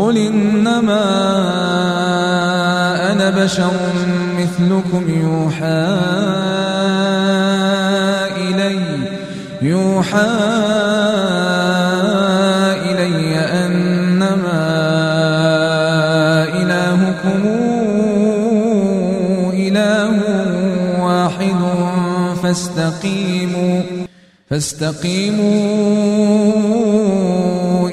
قل إنما أنا بشر مثلكم يوحى إلي يوحى إلي أنما إلهكم إله واحد فاستقيموا فاستقيموا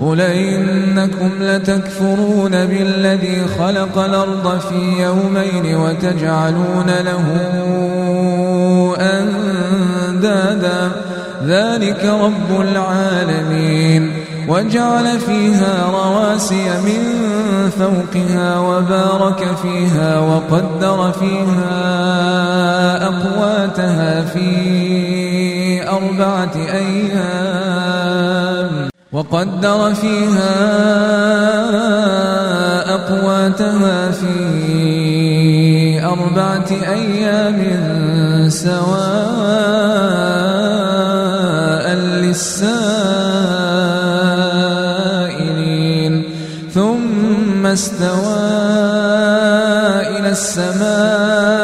قل إنكم لتكفرون بالذي خلق الأرض في يومين وتجعلون له أندادا ذلك رب العالمين وجعل فيها رواسي من فوقها وبارك فيها وقدر فيها أقواتها في أربعة أيام وقدر فيها أقواتها في أربعة أيام سواء للسائلين ثم استوى إلى السماء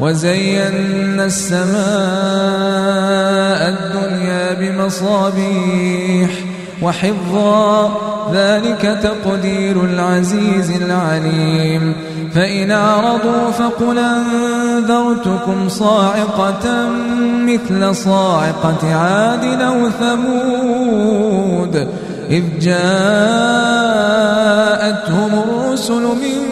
وزينا السماء الدنيا بمصابيح وحفظا ذلك تقدير العزيز العليم. فإن أعرضوا فقل أنذرتكم صاعقة مثل صاعقة عاد أو ثمود. إذ جاءتهم الرسل من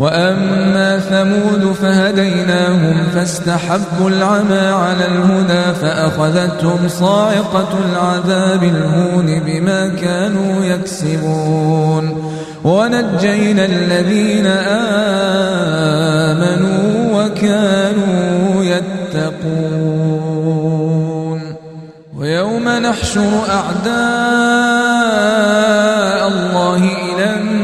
وأما ثمود فهديناهم فاستحبوا العمى على الهدى فأخذتهم صاعقة العذاب الهون بما كانوا يكسبون. ونجينا الذين آمنوا وكانوا يتقون. ويوم نحشر أعداء الله إلى النار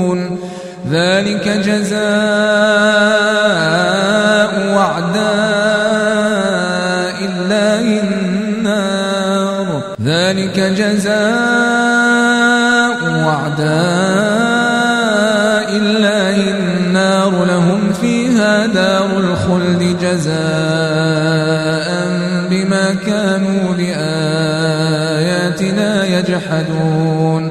ذلك جزاء وعداء الله النار. ذلك جزاء وعداء الله النار. لهم فيها دار الخلد جزاء بما كانوا بآياتنا يجحدون.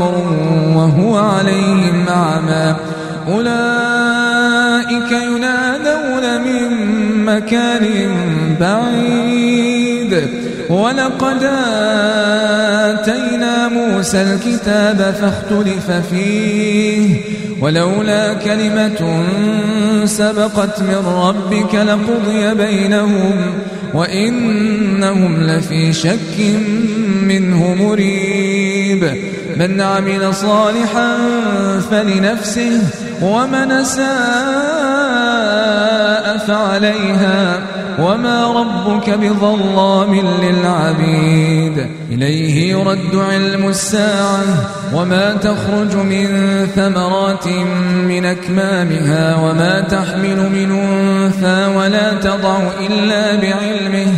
وقر وهو عليهم أعمى. أولئك ينادون من مكان بعيد. ولقد آتينا موسى الكتاب فاختلف فيه. ولولا كلمة سبقت من ربك لقضي بينهم وإنهم لفي شك منه مريب. من عمل صالحا فلنفسه ومن ساء فعليها وما ربك بظلام للعبيد. إليه يرد علم الساعة وما تخرج من ثمرات من أكمامها وما تحمل من أنثى ولا تضع إلا بعلمه.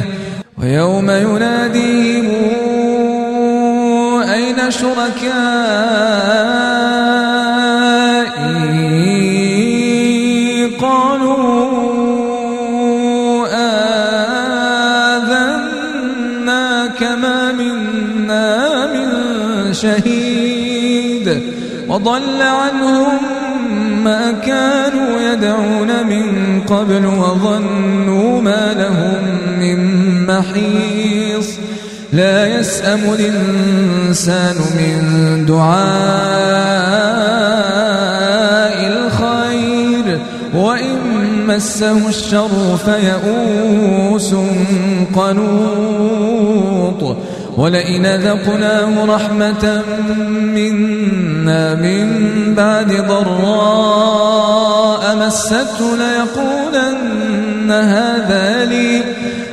ويوم يناديهم شركائي قالوا آذنا كما منا من شهيد وضل عنهم ما كانوا يدعون من قبل وظنوا ما لهم من محيص لا يسأم الإنسان من دعاء الخير وإن مسه الشر فيئوس قنوط. ولئن ذقناه رحمة منا من بعد ضراء مسته ليقولن هذا لي.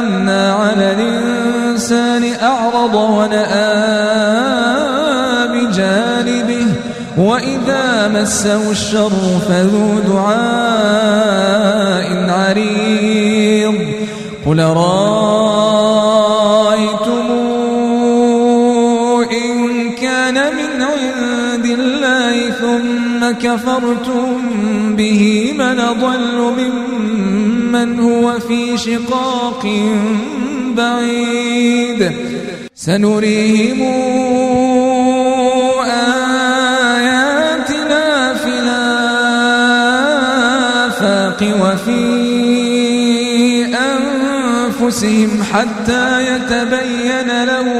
أنعمنا على الإنسان أعرض ونأى بجانبه وإذا مسه الشر فذو دعاء عريض قل رأيتم ثم كفرتم به من ضل ممن هو في شقاق بعيد. سنريهم آياتنا في الآفاق وفي أنفسهم حتى يتبين لهم